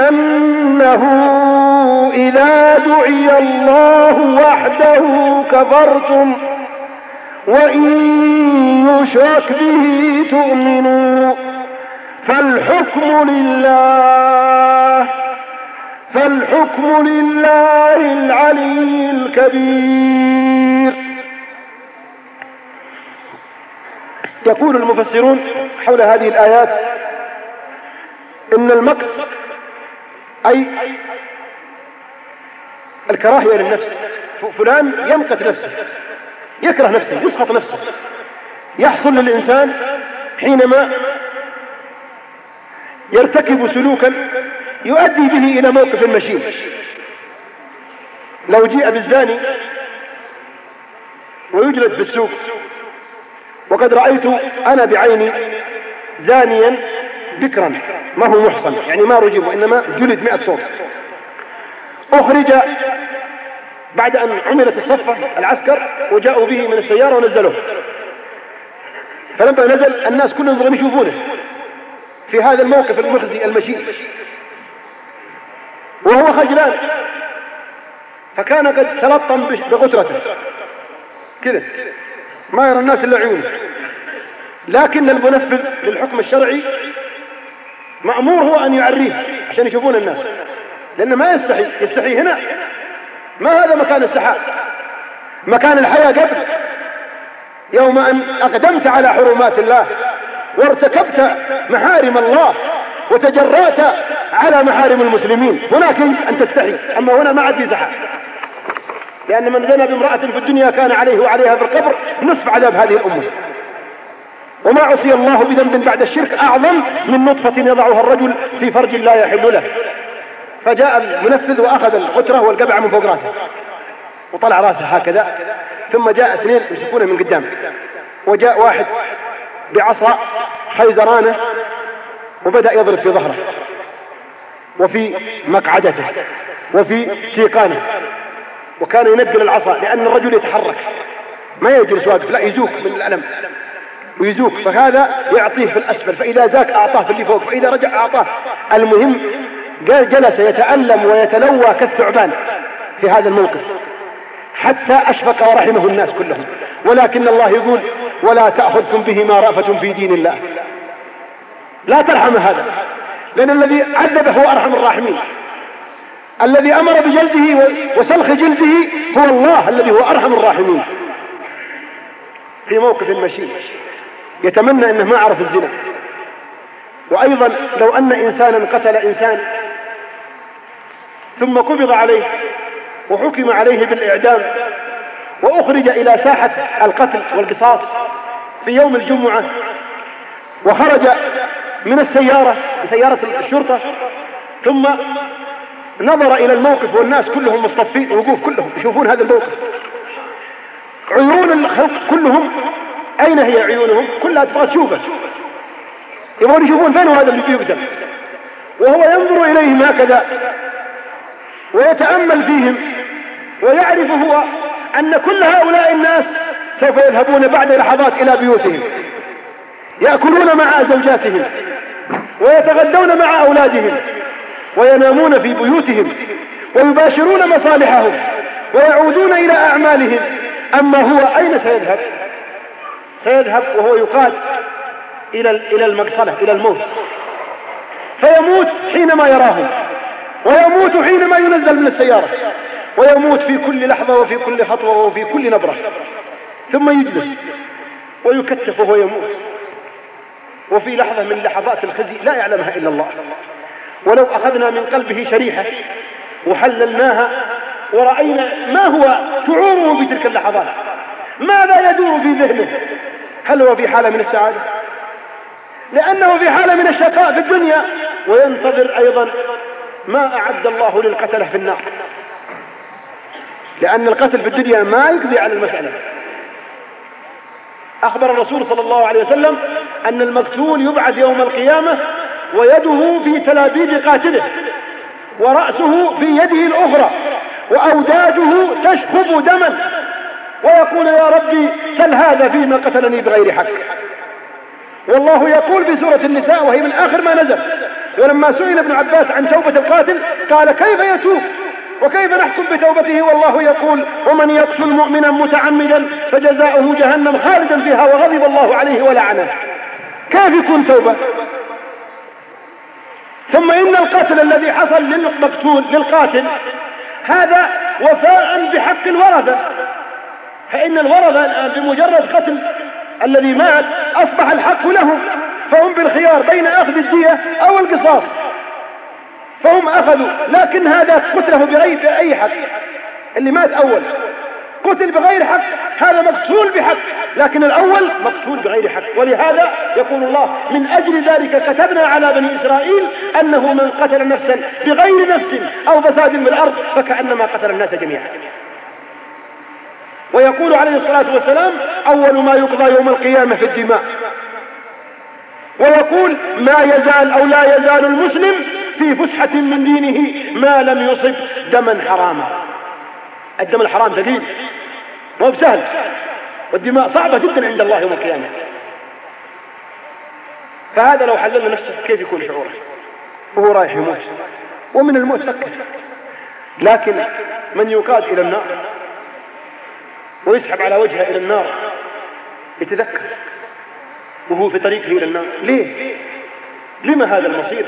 بأنه إذا دعي الله وحده كفرتم وإن يشرك به تؤمنوا فالحكم لله فالحكم لله العلي الكبير. يقول المفسرون حول هذه الآيات إن المقت أي الكراهية للنفس. فلان يمقت نفسه يكره نفسه يسخط نفسه. يحصل للإنسان حينما يرتكب سلوكا يؤدي به إلى موقف مشين لو جيء بالزاني ويجلد في السوق وقد رأيت أنا بعيني زانيا بكرا. ما هو محصن يعني ما رجم وإنما جلد مئة صوت. أخرج بعد أن عملت الصفة العسكر وجاءوا به من السيارة ونزلوه. فلما نزل الناس كلهم يبغون يشوفونه في هذا الموقف المخزي المشين وهو خجلان. فكان قد تلطم بغترته كذا. ما يرى الناس إلا عيونه. لكن المنفذ للحكم الشرعي مأمور هو أن يعريه عشان يشوفون الناس. لأنه ما يستحي. يستحي هنا. ما هذا مكان السحاب؟ مكان الحياة قبل. يوم أن أقدمت على حرمات الله وارتكبت محارم الله وتجرأت على محارم المسلمين. هناك أن تستحي. أما هنا ما عاد في لأن من زنى بامرأة في الدنيا كان عليه وعليها في القبر نصف عذاب هذه الأمة. وما عصي الله بذنب بعد الشرك أعظم من نطفة يضعها الرجل في فرج لا يحل له. فجاء المنفذ وأخذ الغترة والقبعة من فوق رأسه. وطلع رأسه هكذا. ثم جاء اثنين يمسكونه من قدام. وجاء واحد بعصا خيزرانة وبدأ يضرب في ظهره. وفي مقعدته. وفي سيقانه. وكان ينقل العصا لأن الرجل يتحرك. ما يجلس واقف لا يزوك من الألم. ويزوك فهذا يعطيه في الأسفل. فإذا زاك أعطاه في اللي فوق. فإذا رجع أعطاه. المهم جلس يتألم ويتلوى كالثعبان في هذا الموقف. حتى أشفق ورحمه الناس كلهم. ولكن الله يقول ولا تأخذكم بهما رأفة في دين الله. لا ترحم هذا. لأن الذي عذبه هو أرحم الراحمين. الذي أمر بجلده وسلخ جلده هو الله الذي هو أرحم الراحمين. في موقف مشين يتمنى أنه ما عرف الزنا. وأيضا لو أن إنسانا قتل إنسان ثم قبض عليه وحكم عليه بالإعدام وأخرج إلى ساحة القتل والقصاص في يوم الجمعة وخرج من السيارة سيارة الشرطة ثم نظر إلى الموقف والناس كلهم مصطفين وقوف كلهم يشوفون هذا الموقف. عيون الخلق كلهم أين هي عيونهم؟ كلها تبغى تشوفه. يبغون يشوفون فين هذا اللي بيقتل وهو ينظر إليهم هكذا ويتأمل فيهم ويعرف هو أن كل هؤلاء الناس سوف يذهبون بعد لحظات إلى بيوتهم يأكلون مع زوجاتهم ويتغدون مع أولادهم وينامون في بيوتهم ويباشرون مصالحهم ويعودون إلى أعمالهم. أما هو أين سيذهب؟ سيذهب وهو يقاد إلى إلى المقصلة إلى الموت. فيموت حينما يراهم ويموت حينما ينزل من السيارة ويموت في كل لحظة وفي كل خطوة وفي كل نبرة. ثم يجلس ويكتف وهو يموت. وفي لحظة من لحظات الخزي لا يعلمها إلا الله. ولو أخذنا من قلبه شريحة وحللناها ورأينا ما هو شعوره في تلك اللحظات ماذا يدور في ذهنه؟ هل هو في حالة من السعادة؟ لأنه في حالة من الشقاء في الدنيا وينتظر أيضا ما أعد الله للقتلة في النار. لأن القتل في الدنيا ما يقضي على المسألة. أخبر الرسول صلى الله عليه وسلم أن المقتول يبعث يوم القيامة ويده في تلابيب قاتله ورأسه في يده الأخرى وأوداجه تشخب دما. ويقول يا ربي سل هذا فيما قتلني بغير حق؟ والله يقول في سورة النساء وهي من آخر ما نزل ولما سئل ابن عباس عن توبة القاتل قال كيف يتوب؟ وكيف نحكم بتوبته؟ والله يقول ومن يقتل مؤمنا متعمدا فجزاؤه جهنم خالدا فيها وغضب الله عليه ولعنه. كيف يكون توبة؟ ثم إن القتل الذي حصل للمقتول للقاتل هذا وفاء بحق الورثة. فإن الورثة الآن بمجرد قتل الذي مات أصبح الحق لهم فهم بالخيار بين أخذ الدية أو القصاص. فهم أخذوا لكن هذا قتله بغير أي حق. اللي مات أول. قتل بغير حق هذا مقتول بحق. لكن الأول مقتول بغير حق. ولهذا يقول الله من أجل ذلك كتبنا على بني إسرائيل أنه من قتل نفسا بغير نفس أو فساد في الأرض فكأنما قتل الناس جميعا. ويقول عليه الصلاة والسلام أول ما يقضى يوم القيامة في الدماء. ويقول ما يزال أو لا يزال المسلم في فسحة من دينه ما لم يصب دما حراما. الدم الحرام ثقيل مو بسهل. والدماء صعبة جدا عند الله يوم القيامة. فهذا لو حللنا نفسه كيف يكون شعوره؟ وهو رايح يموت. ومن الموت فكر لكن من يقاد إلى النار؟ ويسحب على وجهه إلى النار. يتذكر وهو في طريقه إلى النار. ليه؟ لما هذا المصير؟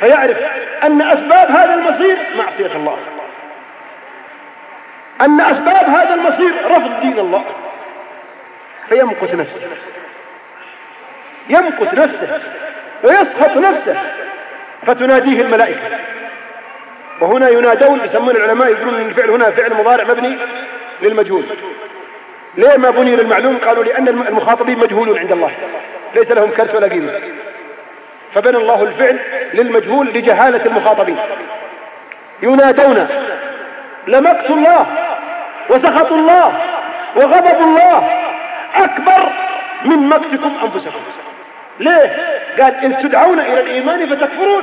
فيعرف أن أسباب هذا المصير معصية الله. أن أسباب هذا المصير رفض دين الله. فيمقت نفسه. يمقت نفسه. ويسخط نفسه. فتناديه الملائكة. وهنا ينادون يسمون العلماء يقولون الفعل هنا فعل مضارع مبني. للمجهول. ليه ما بني للمعلوم؟ قالوا لأن المخاطبين مجهولون عند الله. ليس لهم كرت ولا قيمة. فبنى الله الفعل للمجهول لجهالة المخاطبين. ينادون لمقت الله وسخط الله وغضب الله. أكبر من مقتكم أنفسكم. ليه؟ قال إن تدعون إلى الإيمان فتكفرون.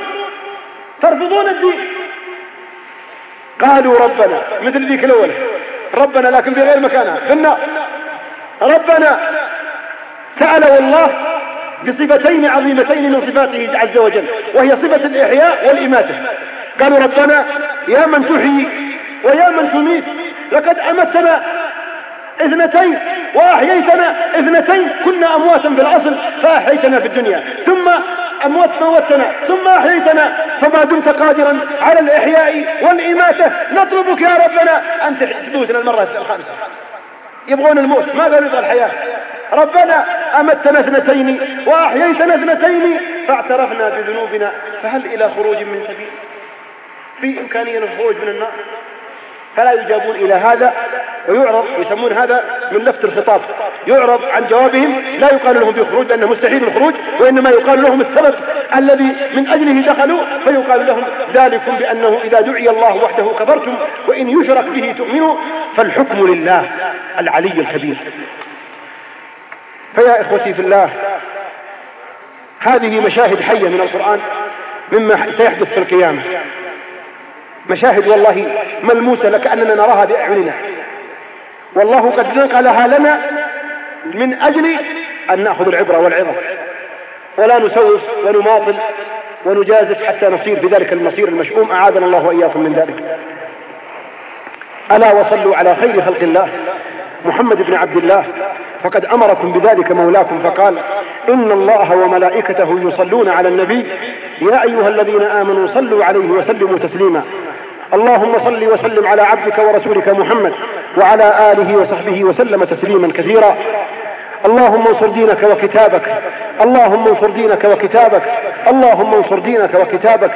ترفضون الدين. قالوا ربنا مثل ذيك الأولى. ربنا لكن في غير مكانها. في النار ربنا سأله الله بصفتين عظيمتين من صفاته عز وجل وهي صفة الإحياء والإماتة. قالوا ربنا يا من تحيي ويا من تميت لقد أمتنا اثنتين وأحييتنا اثنتين كنا أمواتا في الأصل فأحييتنا في الدنيا ثم أموت موتنا ثم أحييتنا فما دمت قادرا على الإحياء والإماتة. نطلبك يا ربنا أن تموتنا المرة الخامسة. يبغون الموت ما قالوا يبغى الحياة؟ ربنا أمتنا اثنتين وأحييتنا اثنتين فاعترفنا بذنوبنا فهل إلى خروج من سبيل في إمكانية الخروج من النار؟ فلا يجابون إلى هذا ويعرض يسمون هذا من لفت الخطاب يعرض عن جوابهم لا يقال لهم بخروج لأنه مستحيل الخروج وإنما يقال لهم السبب الذي من أجله دخلوا فيقال لهم ذلكم بأنه إذا دعي الله وحده كفرتم وإن يشرك به تؤمنوا فالحكم لله العلي الكبير. فيا إخوتي في الله هذه مشاهد حية من القرآن مما سيحدث في القيامة. مشاهد والله ملموسة لكأننا نراها بأعيننا. والله قد نقلها لنا من أجل أن نأخذ العبرة والعظة. ولا نسوف ونماطل ونجازف حتى نصير في ذلك المصير المشؤوم. أعاذنا الله وإياكم من ذلك. ألا وصلوا على خير خلق الله. محمد بن عبد الله فقد أمركم بذلك مولاكم فقال إن الله وملائكته يصلون على النبي يا أيها الذين آمنوا صلوا عليه وسلموا تسليما. اللهم صل وسلم على عبدك ورسولك محمد وعلى آله وصحبه وسلم تسليما كثيرا. اللهم انصر دينك وكتابك. اللهم انصر دينك وكتابك. اللهم انصر دينك وكتابك.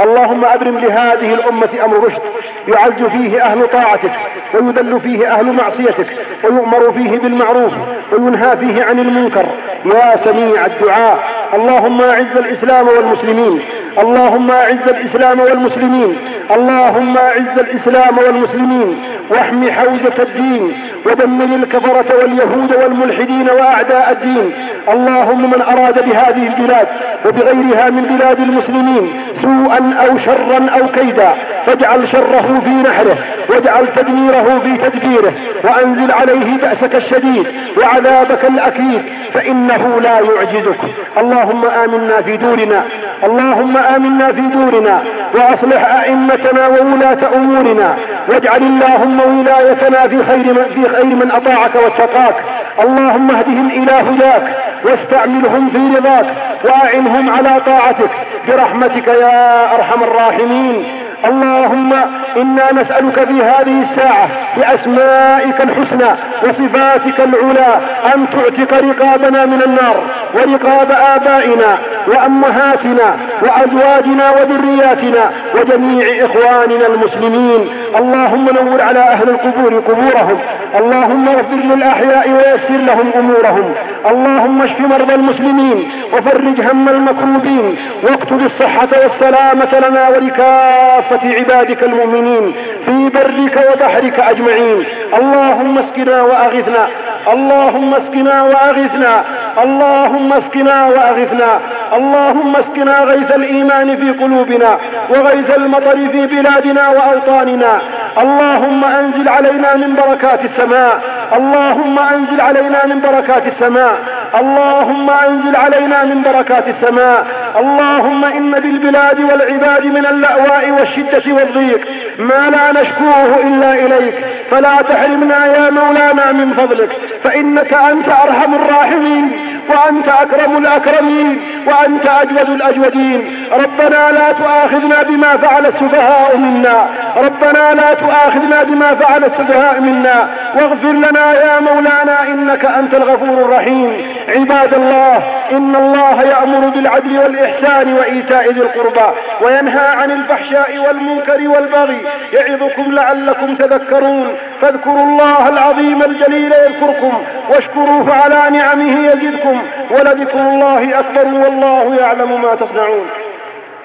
اللهم أبرم لهذه الأمة أمر رشد. يعز فيه أهل طاعتك ويذل فيه أهل معصيتك. ويؤمر فيه بالمعروف وينهى فيه عن المنكر. يا سميع الدعاء اللهم أعز الإسلام والمسلمين اللهم أعز الإسلام والمسلمين اللهم أعز الإسلام والمسلمين. واحم حوزة الدين ودمر الكفرة واليهود والملحدين وأعداء الدين. اللهم من أراد بهذه البلاد وبغيرها من بلاد المسلمين سوءا أو شرا أو كيدا. فاجعل شره في نحره واجعل تدميره في تدبيره وأنزل عليه بأسك الشديد وعذابك الأكيد فإنه لا يعجزك. اللهم آمنا في دورنا اللهم آمنا في دورنا وأصلح أئمتنا وولاة أمورنا واجعل اللهم ولايتنا في خير من, في خير من أطاعك واتقاك. اللهم اهدهم إلى هداك واستعملهم في رضاك وأعنهم على طاعتك. برحمتك يا أرحم الراحمين. اللهم إنا نسألك في هذه الساعة بأسمائك الحسنى وصفاتك العلى أن تعتق رقابنا من النار ورقاب آبائنا وأمهاتنا وأزواجنا وذرياتنا وجميع إخواننا المسلمين. اللهم نور على أهل القبور قبورهم. اللهم اغفر للأحياء ويسر لهم أمورهم. اللهم اشف مرضى المسلمين وفرج هم المكروبين واكتب الصحة والسلامة لنا ولكافة عبادك المؤمنين في برك وبحرك أجمعين. اللهم اسقنا وأغثنا. اللهم اسقنا وأغثنا. اللهم اسقنا وأغثنا. اللهم اسقنا غيث الإيمان في قلوبنا وغيث المطر في بلادنا وأوطاننا. اللهم أنزل علينا من بركات السماء. اللهم أنزل علينا من بركات السماء. اللهم أنزل علينا من بركات السماء. اللهم إن بالبلاد والعباد من اللأواء والشدة والضيق ما لا نشكوه إلا إليك. فلا تحرمنا يا مولانا من فضلك. فإنك أنت أرحم الراحمين. وأنت أكرم الأكرمين وأنت أجود الأجودين. ربنا لا تؤاخذنا بما فعل السفهاء منا. ربنا لا تؤاخذنا بما فعل السفهاء منا. واغفر لنا يا مولانا إنك أنت الغفور الرحيم. عباد الله إن الله يأمر بالعدل والإحسان وإيتاء ذي القربى وينهى عن الفحشاء والمنكر والبغي يعظكم لعلكم تذكرون. فاذكروا الله العظيم الجليل يذكركم واشكروه على نعمه يزدكم ولذكر الله أكبر والله يعلم ما تصنعون.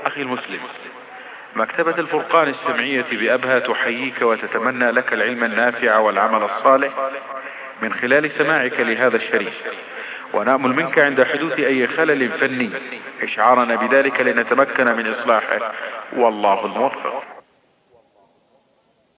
أخي المسلم مكتبة الفرقان السمعية بأبها تحييك وتتمنى لك العلم النافع والعمل الصالح من خلال سماعك لهذا الشريف. ونأمل منك عند حدوث أي خلل فني إشعارنا بذلك لنتمكن من إصلاحه. والله الموفق.